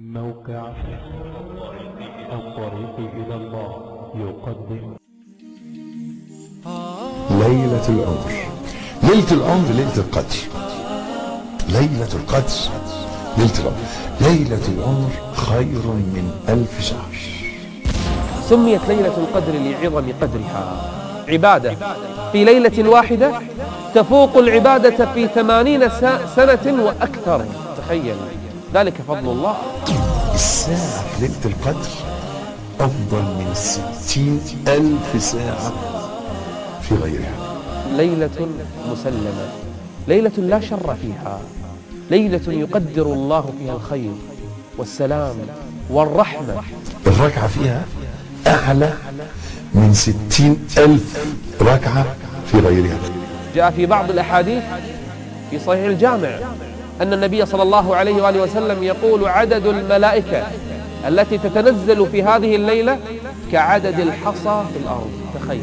موقع الطريق إلى الله يقدم. ليلة العمر ليلة العمر ليلة القدر. ليلة القدر ليلة العمر ليلة العمر خير من ألف شهر. سميت ليلة القدر لعظم قدرها. عبادة في ليلة واحدة تفوق العبادة في ثمانين سنة وأكثر. تخيل. ذلك فضل الله. الساعة في ليلة القدر أفضل من ستين ألف ساعة في غيرها. ليلة مسلمة. ليلة لا شر فيها. ليلة يقدر الله فيها الخير والسلام والرحمة. الركعة فيها أعلى من ستين ألف ركعة في غيرها. جاء في بعض الأحاديث في صحيح الجامع. أن النبي صلى الله عليه وآله وسلم يقول عدد الملائكة التي تتنزل في هذه الليلة كعدد الحصى في الأرض. تخيل.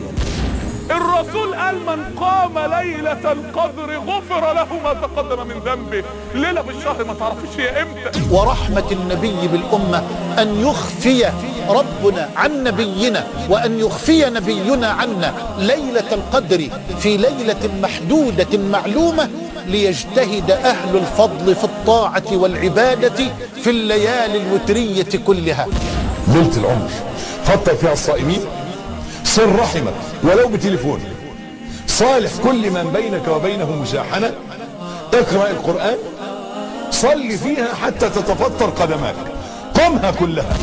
الرسول قال من قام ليلة القدر غفر له ما تقدم من ذنبه. ليلة بالشهر ما تعرفش هي إمتى. ورحمة النبي بالأمة أن يخفي ربنا عن نبينا وأن يخفي نبينا عنا ليلة القدر في ليلة محدودة معلومة ليجتهد أهل الفضل في الطاعة والعبادة في الليالي الوترية كلها. ليلة العمر فطر فيها الصائمين صل رحمك ولو بتليفون. صالح كل من بينك وبينه مشاحنة اقرأ القرآن صل فيها حتى تتفطر قدماك. قمها كلها.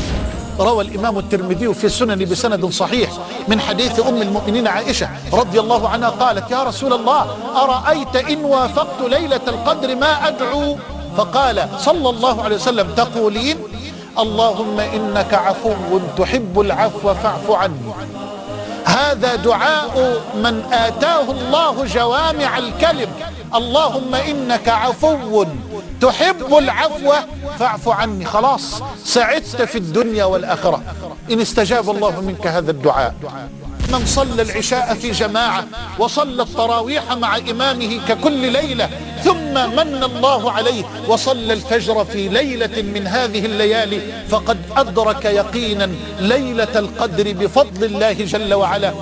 روى الإمام الترمذي في السنن بسند صحيح من حديث أم المؤمنين عائشة رضي الله عنها قالت يا رسول الله أرأيت إن وافقت ليلة القدر ما أدعو؟ فقال صلى الله عليه وسلم تقولين اللهم إنك عفو تحب العفو فاعف عني. هذا دعاء من آتاه الله جوامع الكلم. اللهم إنك عفو تحب العفو فاعف عني. خلاص سعدت في الدنيا والآخرة. إن استجاب الله منك هذا الدعاء. من صلى العشاء في جماعة وصلى التراويح مع إمامه ككل ليلة ثم من الله عليه وصلى الفجر في ليلة من هذه الليالي فقد أدرك يقينا ليلة القدر بفضل الله جل وعلا.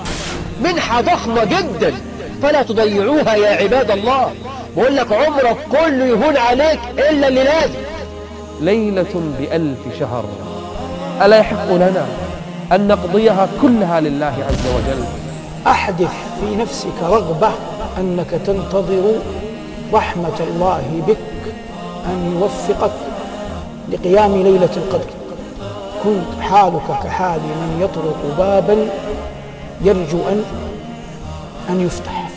منحة ضخمة جدا فلا تضيعوها يا عباد الله. بقول لك عمرك كله يهون عليك إلا اللي لازم ليلة بألف شهر ألا يحق لنا؟ أن نقضيها كلها لله عز وجل. أحدث في نفسك رغبة أنك تنتظر رحمة الله بك أن يوفقك لقيام ليلة القدر. كنت حالك كحال من يطرق بابا يرجو أن أن يفتح.